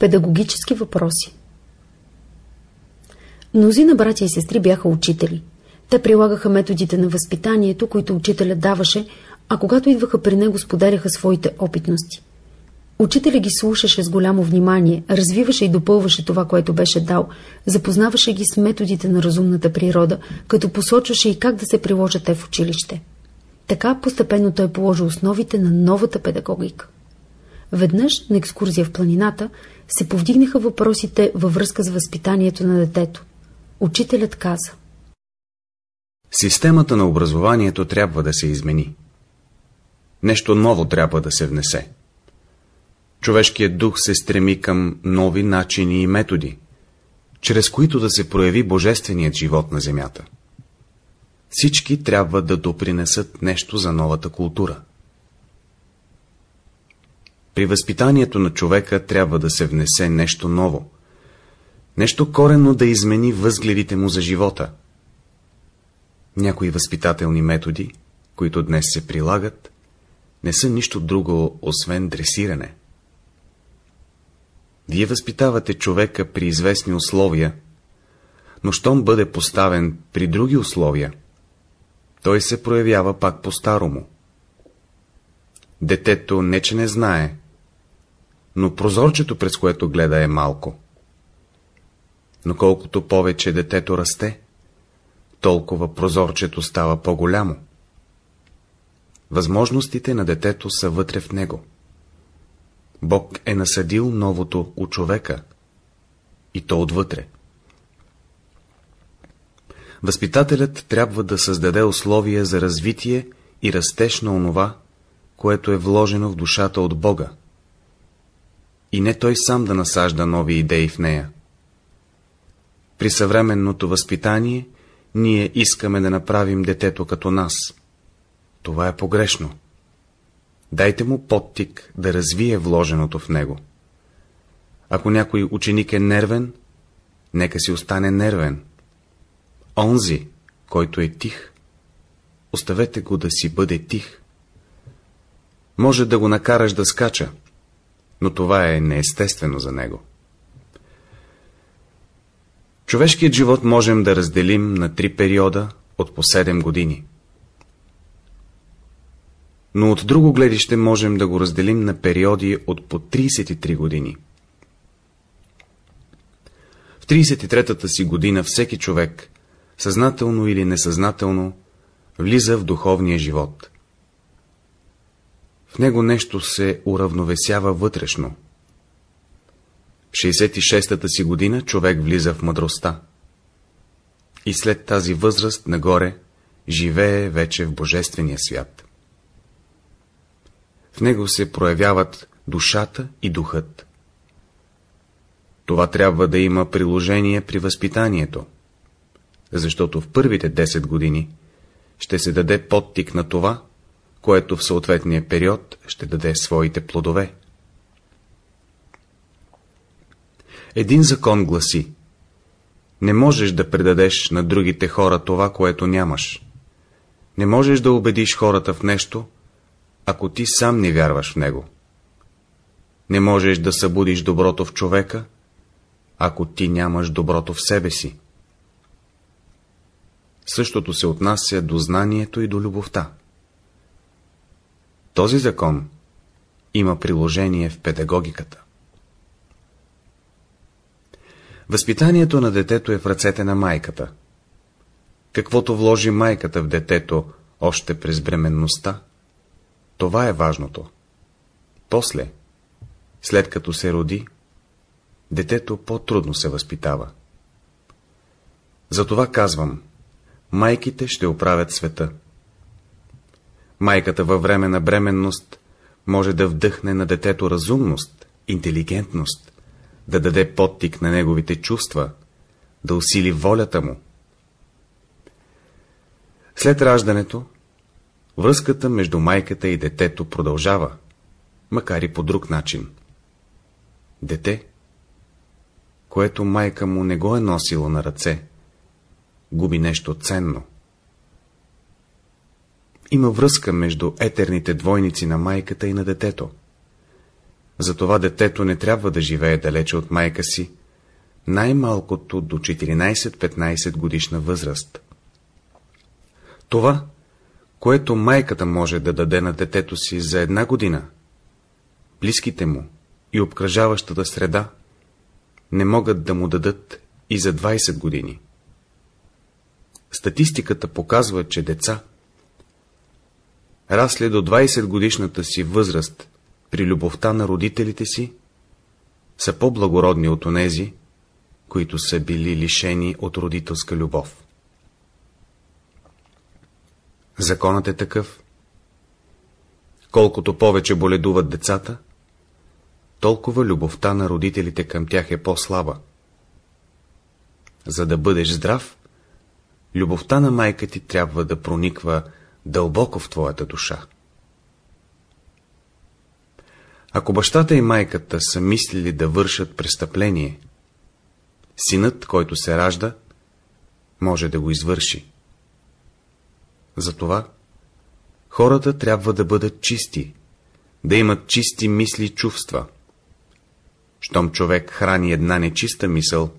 Педагогически въпроси Мнозина братя и сестри бяха учители. Те прилагаха методите на възпитанието, които учителят даваше, а когато идваха при него, споделяха своите опитности. Учителя ги слушаше с голямо внимание, развиваше и допълваше това, което беше дал, запознаваше ги с методите на разумната природа, като посочваше и как да се приложат те в училище. Така постепенно той положи основите на новата педагогика. Веднъж на екскурзия в планината се повдигнаха въпросите във връзка с възпитанието на детето. Учителят каза Системата на образованието трябва да се измени. Нещо ново трябва да се внесе. Човешкият дух се стреми към нови начини и методи, чрез които да се прояви божественият живот на земята. Всички трябва да допринесат нещо за новата култура. При възпитанието на човека трябва да се внесе нещо ново, нещо коренно да измени възгледите му за живота. Някои възпитателни методи, които днес се прилагат, не са нищо друго, освен дресиране. Вие възпитавате човека при известни условия, но щом бъде поставен при други условия, той се проявява пак по-старому. Детето не че не знае, но прозорчето, през което гледа, е малко. Но колкото повече детето расте, толкова прозорчето става по-голямо. Възможностите на детето са вътре в него. Бог е насъдил новото у човека, и то отвътре. Възпитателят трябва да създаде условия за развитие и растеж на онова, което е вложено в душата от Бога. И не той сам да насажда нови идеи в нея. При съвременното възпитание ние искаме да направим детето като нас. Това е погрешно. Дайте му подтик да развие вложеното в него. Ако някой ученик е нервен, нека си остане нервен. Онзи, който е тих, оставете го да си бъде тих. Може да го накараш да скача, но това е неестествено за него. Човешкият живот можем да разделим на три периода от по 7 години. Но от друго гледище можем да го разделим на периоди от по 33 години. В 33-та си година всеки човек, съзнателно или несъзнателно, влиза в духовния живот. В него нещо се уравновесява вътрешно. В 66-та си година човек влиза в мъдростта. И след тази възраст нагоре живее вече в Божествения свят. В него се проявяват душата и духът. Това трябва да има приложение при възпитанието, защото в първите 10 години ще се даде подтик на това, което в съответния период ще даде своите плодове. Един закон гласи Не можеш да предадеш на другите хора това, което нямаш. Не можеш да убедиш хората в нещо, ако ти сам не вярваш в него. Не можеш да събудиш доброто в човека, ако ти нямаш доброто в себе си. Същото се отнася до знанието и до любовта. Този закон има приложение в педагогиката. Възпитанието на детето е в ръцете на майката. Каквото вложи майката в детето още през бременността, това е важното. После, след като се роди, детето по-трудно се възпитава. Затова казвам, майките ще оправят света. Майката във време на бременност може да вдъхне на детето разумност, интелигентност, да даде подтик на неговите чувства, да усили волята му. След раждането, връзката между майката и детето продължава, макар и по друг начин. Дете, което майка му не го е носила на ръце, губи нещо ценно. Има връзка между етерните двойници на майката и на детето. Затова детето не трябва да живее далече от майка си, най-малкото до 14-15 годишна възраст. Това, което майката може да даде на детето си за една година, близките му и обкръжаващата среда не могат да му дадат и за 20 години. Статистиката показва, че деца, расли до 20 годишната си възраст при любовта на родителите си, са по-благородни от онези, които са били лишени от родителска любов. Законът е такъв. Колкото повече боледуват децата, толкова любовта на родителите към тях е по-слаба. За да бъдеш здрав, любовта на майка ти трябва да прониква дълбоко в твоята душа. Ако бащата и майката са мислили да вършат престъпление, синът, който се ражда, може да го извърши. Затова хората трябва да бъдат чисти, да имат чисти мисли и чувства. Щом човек храни една нечиста мисъл,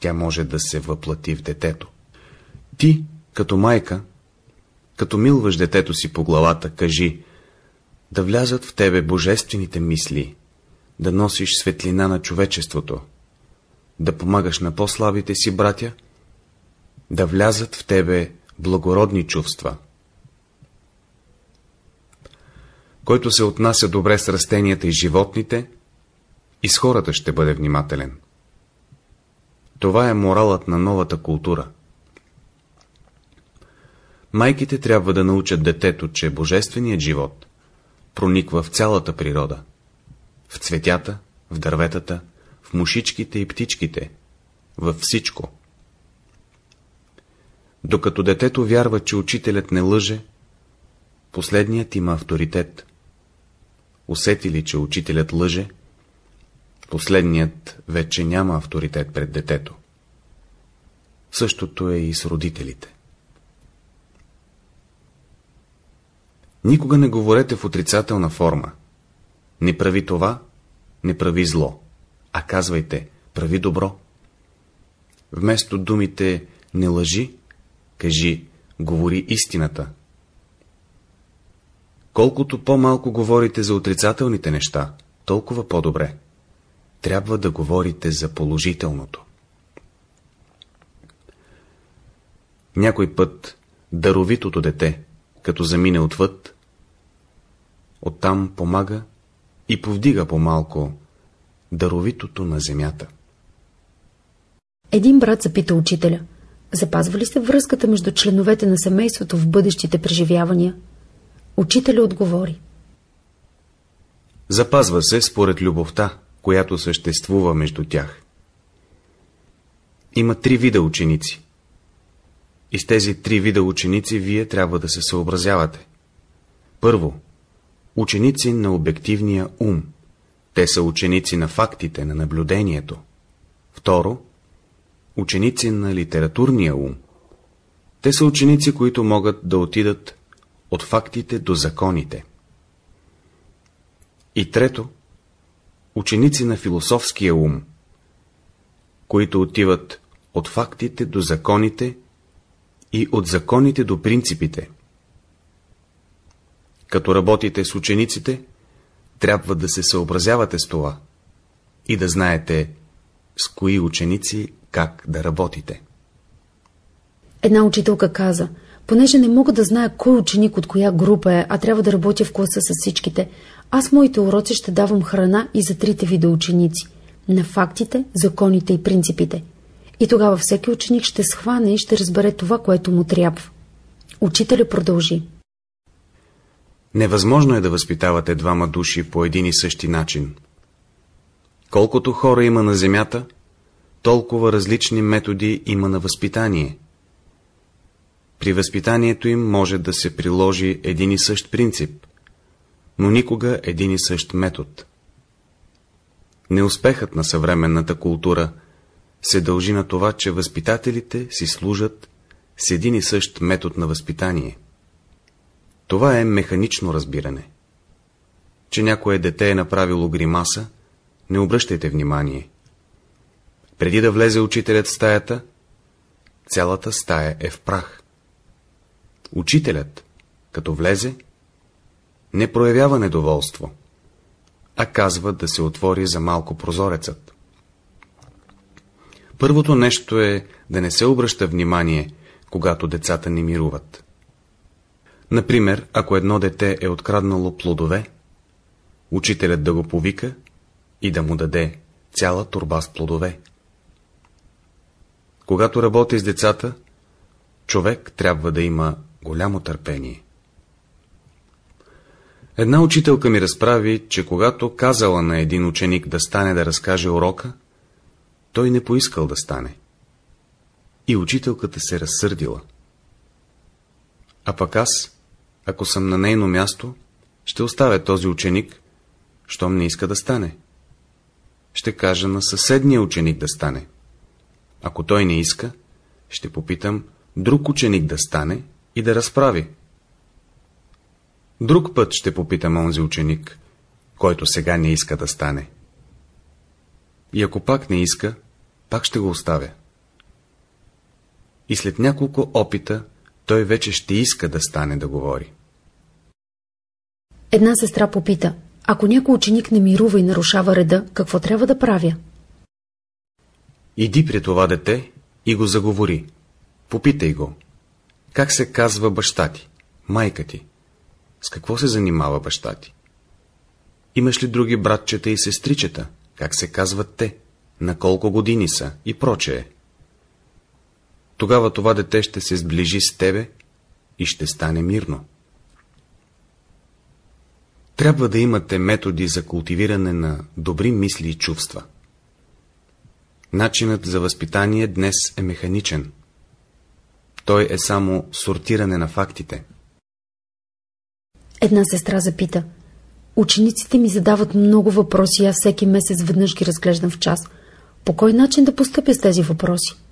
тя може да се въплати в детето. Ти, като майка, като милваш детето си по главата, кажи, да влязат в тебе божествените мисли, да носиш светлина на човечеството, да помагаш на по-слабите си братя, да влязат в тебе благородни чувства. Който се отнася добре с растенията и животните, и с хората ще бъде внимателен. Това е моралът на новата култура. Майките трябва да научат детето, че божественият живот прониква в цялата природа. В цветята, в дърветата, в мушичките и птичките, във всичко. Докато детето вярва, че учителят не лъже, последният има авторитет. Усети ли, че учителят лъже, последният вече няма авторитет пред детето. Същото е и с родителите. Никога не говорете в отрицателна форма. Не прави това, не прави зло, а казвайте, прави добро. Вместо думите не лъжи, кажи, говори истината. Колкото по-малко говорите за отрицателните неща, толкова по-добре. Трябва да говорите за положителното. Някой път даровитото дете, като замине отвъд, оттам помага и повдига по-малко даровитото на земята. Един брат запита учителя, запазва ли се връзката между членовете на семейството в бъдещите преживявания? Учителя отговори. Запазва се според любовта, която съществува между тях. Има три вида ученици. И с тези три вида ученици вие трябва да се съобразявате. Първо, ученици на обективния ум. Те са ученици на фактите, на наблюдението. Второ, ученици на литературния ум. Те са ученици, които могат да отидат от фактите до законите. И трето, ученици на философския ум, които отиват от фактите до законите и от законите до принципите. Като работите с учениците, трябва да се съобразявате с това и да знаете с кои ученици как да работите. Една учителка каза, понеже не мога да зная кой ученик от коя група е, а трябва да работя в класа с всичките, аз моите уроци ще давам храна и за трите вида ученици – на фактите, законите и принципите. И тогава всеки ученик ще схване и ще разбере това, което му трябва. Учителя продължи. Невъзможно е да възпитавате двама души по един и същи начин. Колкото хора има на земята, толкова различни методи има на възпитание. При възпитанието им може да се приложи един и същ принцип, но никога един и същ метод. Неуспехът на съвременната култура се дължи на това, че възпитателите си служат с един и същ метод на възпитание. Това е механично разбиране. че някое дете е направило гримаса, не обръщайте внимание. Преди да влезе учителят в стаята, цялата стая е в прах. Учителят, като влезе, не проявява недоволство, а казва да се отвори за малко прозорецът. Първото нещо е да не се обръща внимание, когато децата не мируват. Например, ако едно дете е откраднало плодове, учителят да го повика и да му даде цяла турба с плодове. Когато работи с децата, човек трябва да има голямо търпение. Една учителка ми разправи, че когато казала на един ученик да стане да разкаже урока, той не поискал да стане. И учителката се разсърдила. А пък аз, ако съм на нейно място, ще оставя този ученик, щом не иска да стане. Ще кажа на съседния ученик да стане. Ако той не иска, ще попитам друг ученик да стане и да разправи. Друг път ще попитам онзи ученик, който сега не иска да стане. И ако пак не иска, пак ще го оставя. И след няколко опита, той вече ще иска да стане да говори. Една сестра попита, ако някой ученик не мирува и нарушава реда, какво трябва да правя? Иди при това дете и го заговори. Попитай го. Как се казва баща ти, майка ти? С какво се занимава баща ти? Имаш ли други братчета и сестричета? Как се казват те? На колко години са? И прочее. Тогава това дете ще се сближи с тебе и ще стане мирно. Трябва да имате методи за култивиране на добри мисли и чувства. Начинът за възпитание днес е механичен. Той е само сортиране на фактите. Една сестра запита. Учениците ми задават много въпроси и аз всеки месец веднъж ги разглеждам в час. По кой начин да постъпя с тези въпроси?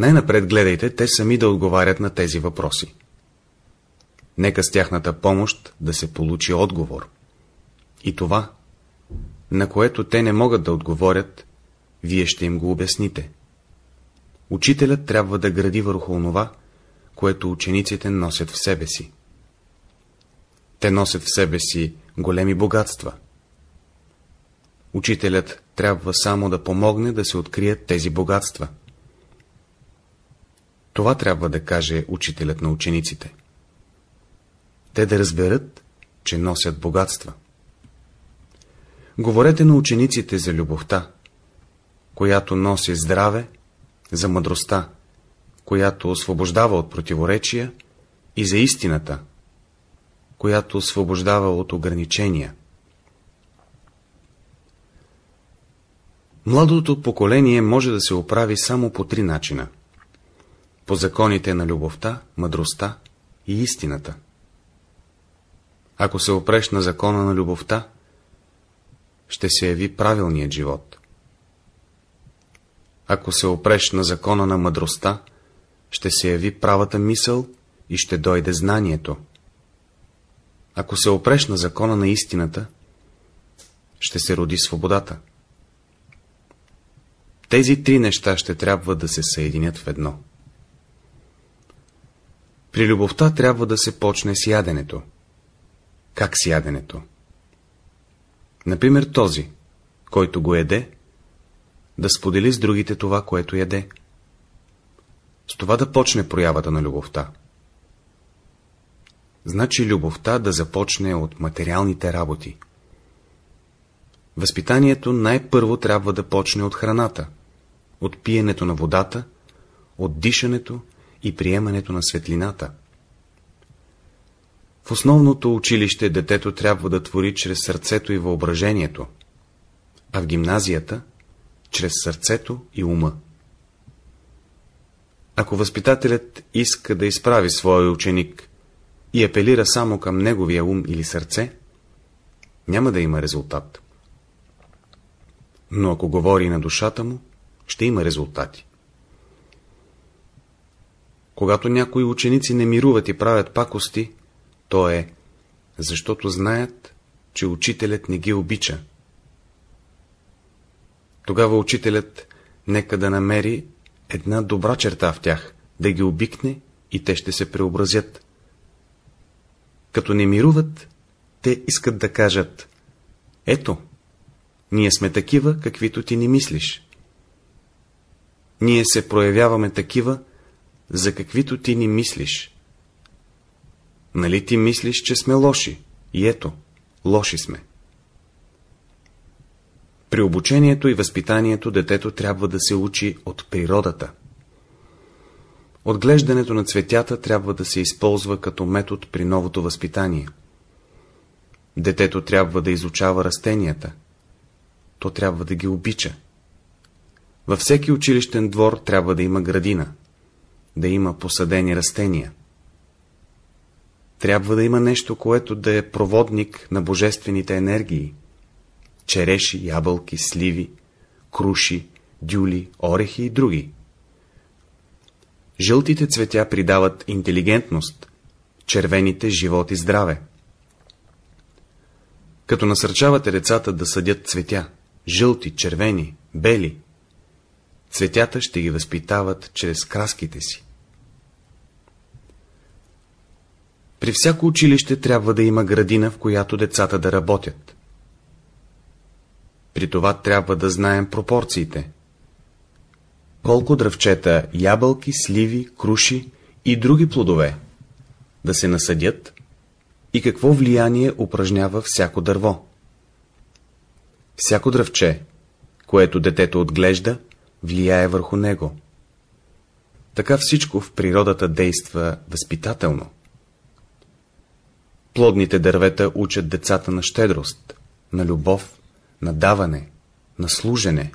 Най-напред гледайте те сами да отговарят на тези въпроси. Нека с тяхната помощ да се получи отговор. И това, на което те не могат да отговорят, вие ще им го обясните. Учителят трябва да гради върху онова, което учениците носят в себе си. Те носят в себе си големи богатства. Учителят трябва само да помогне да се открият тези богатства. Това трябва да каже учителят на учениците. Те да разберат, че носят богатства. Говорете на учениците за любовта, която носи здраве, за мъдростта, която освобождава от противоречия и за истината, която освобождава от ограничения. Младото поколение може да се оправи само по три начина. По законите на любовта, мъдростта и истината. Ако се опреш на закона на любовта, ще се яви правилният живот. Ако се опреш на закона на мъдростта, ще се яви правата мисъл и ще дойде знанието. Ако се опреш на закона на истината, ще се роди свободата. Тези три неща ще трябва да се съединят в едно. При любовта трябва да се почне с яденето. Как с яденето? Например този, който го еде, да сподели с другите това, което яде. С това да почне проявата на любовта. Значи любовта да започне от материалните работи. Възпитанието най-първо трябва да почне от храната, от пиенето на водата, от дишането и приемането на светлината. В основното училище детето трябва да твори чрез сърцето и въображението, а в гимназията – чрез сърцето и ума. Ако възпитателят иска да изправи своя ученик и апелира само към неговия ум или сърце, няма да има резултат. Но ако говори на душата му, ще има резултати. Когато някои ученици не мируват и правят пакости, то е, защото знаят, че учителят не ги обича. Тогава учителят нека да намери една добра черта в тях, да ги обикне и те ще се преобразят. Като не мируват, те искат да кажат Ето, ние сме такива, каквито ти не мислиш. Ние се проявяваме такива, за каквито ти ни мислиш. Нали ти мислиш, че сме лоши? И ето, лоши сме. При обучението и възпитанието детето трябва да се учи от природата. Отглеждането на цветята трябва да се използва като метод при новото възпитание. Детето трябва да изучава растенията. То трябва да ги обича. Във всеки училищен двор трябва да има градина, да има посадени растения. Трябва да има нещо, което да е проводник на божествените енергии. Череши, ябълки, сливи, круши, дюли, орехи и други. Жълтите цветя придават интелигентност, червените – живот и здраве. Като насърчавате децата да съдят цветя, жълти, червени, бели, цветята ще ги възпитават чрез краските си. При всяко училище трябва да има градина, в която децата да работят. При това трябва да знаем пропорциите. Колко дръвчета, ябълки, сливи, круши и други плодове да се насъдят и какво влияние упражнява всяко дърво. Всяко дръвче, което детето отглежда, влияе върху него. Така всичко в природата действа възпитателно. Плодните дървета учат децата на щедрост, на любов, на даване, на служене.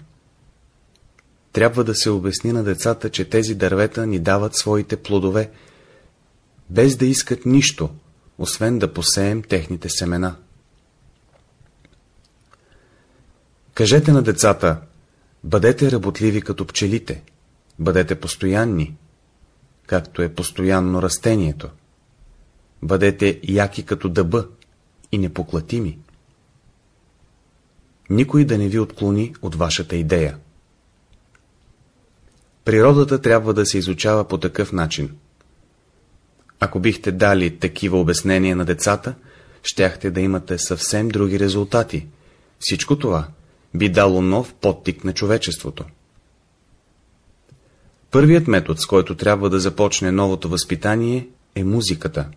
Трябва да се обясни на децата, че тези дървета ни дават своите плодове, без да искат нищо, освен да посеем техните семена. Кажете на децата, бъдете работливи като пчелите, бъдете постоянни, както е постоянно растението. Бъдете яки като дъба и непоклатими. Никой да не ви отклони от вашата идея. Природата трябва да се изучава по такъв начин. Ако бихте дали такива обяснения на децата, щяхте да имате съвсем други резултати. Всичко това би дало нов подтик на човечеството. Първият метод, с който трябва да започне новото възпитание, е музиката.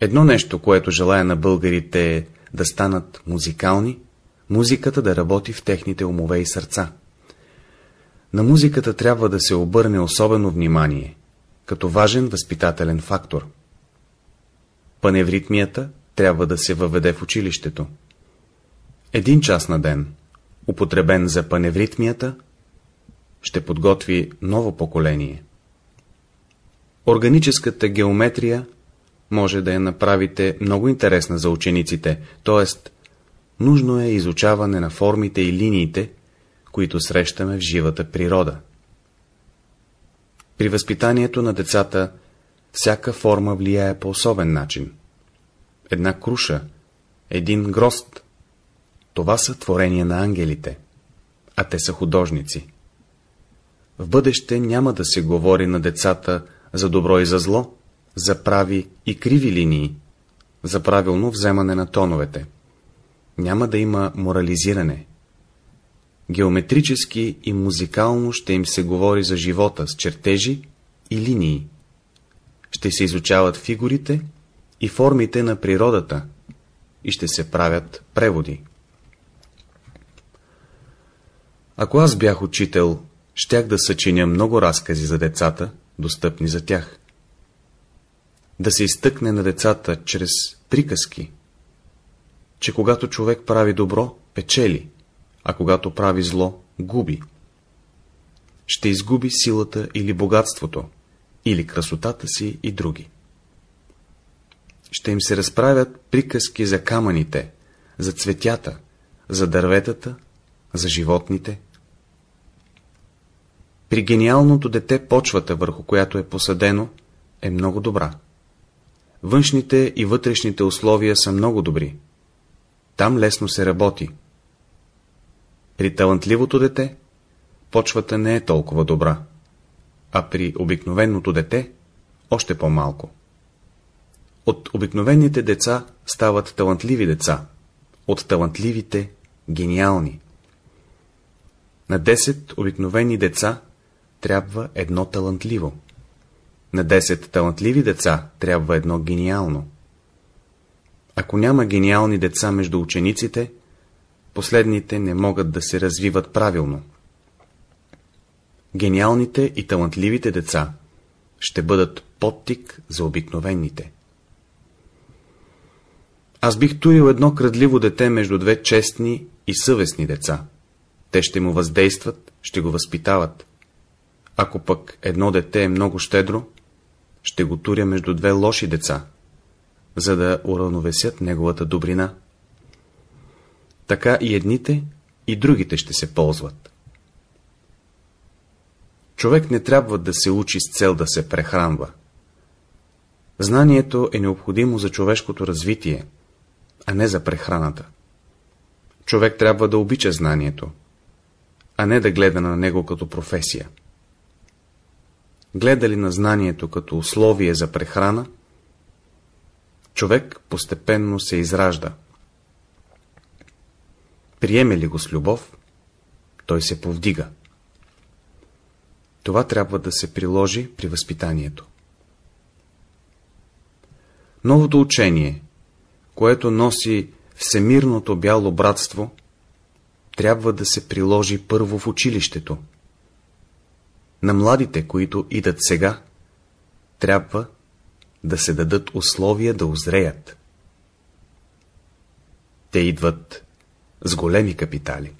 Едно нещо, което желая на българите е да станат музикални, музиката да работи в техните умове и сърца. На музиката трябва да се обърне особено внимание, като важен възпитателен фактор. Паневритмията трябва да се въведе в училището. Един час на ден, употребен за паневритмията, ще подготви ново поколение. Органическата геометрия може да я направите много интересна за учениците, т.е. нужно е изучаване на формите и линиите, които срещаме в живата природа. При възпитанието на децата всяка форма влияе по особен начин. Една круша, един грост, това са творения на ангелите, а те са художници. В бъдеще няма да се говори на децата за добро и за зло, за прави и криви линии, за правилно вземане на тоновете. Няма да има морализиране. Геометрически и музикално ще им се говори за живота с чертежи и линии. Ще се изучават фигурите и формите на природата и ще се правят преводи. Ако аз бях учител, щях да съчиня много разкази за децата, достъпни за тях да се изтъкне на децата чрез приказки, че когато човек прави добро, печели, а когато прави зло, губи. Ще изгуби силата или богатството, или красотата си и други. Ще им се разправят приказки за камъните, за цветята, за дърветата, за животните. При гениалното дете почвата, върху която е посадено, е много добра. външните и вътрешните условия са много добри. Там лесно се работи. При талантливото дете почвата не е толкова добра, а при обикновеното дете още по-малко. От обикновените деца стават талантливи деца, от талантливите – гениални. На 10 обикновени деца трябва едно талантливо. На 10 талантливи деца трябва едно гениално. Ако няма гениални деца между учениците, последните не могат да се развиват правилно. Гениалните и талантливите деца ще бъдат подтик за обикновените. Аз бих турил едно крадливо дете между две честни и съвестни деца. Те ще му въздействат, ще го възпитават. Ако пък едно дете е много щедро, ще го туря между две лоши деца, за да уравновесят неговата добрина. Така и едните, и другите ще се ползват. Човек не трябва да се учи с цел да се прехранва. Знанието е необходимо за човешкото развитие, а не за прехраната. Човек трябва да обича знанието, а не да гледа на него като професия. Гледа ли на знанието като условие за прехрана, човек постепенно се изражда. Приеме ли го с любов, той се повдига. Това трябва да се приложи при възпитанието. Новото учение, което носи всемирното бяло братство, трябва да се приложи първо в училището. На младите, които идат сега, трябва да се дадат условия да озреят. Те идват с големи капитали.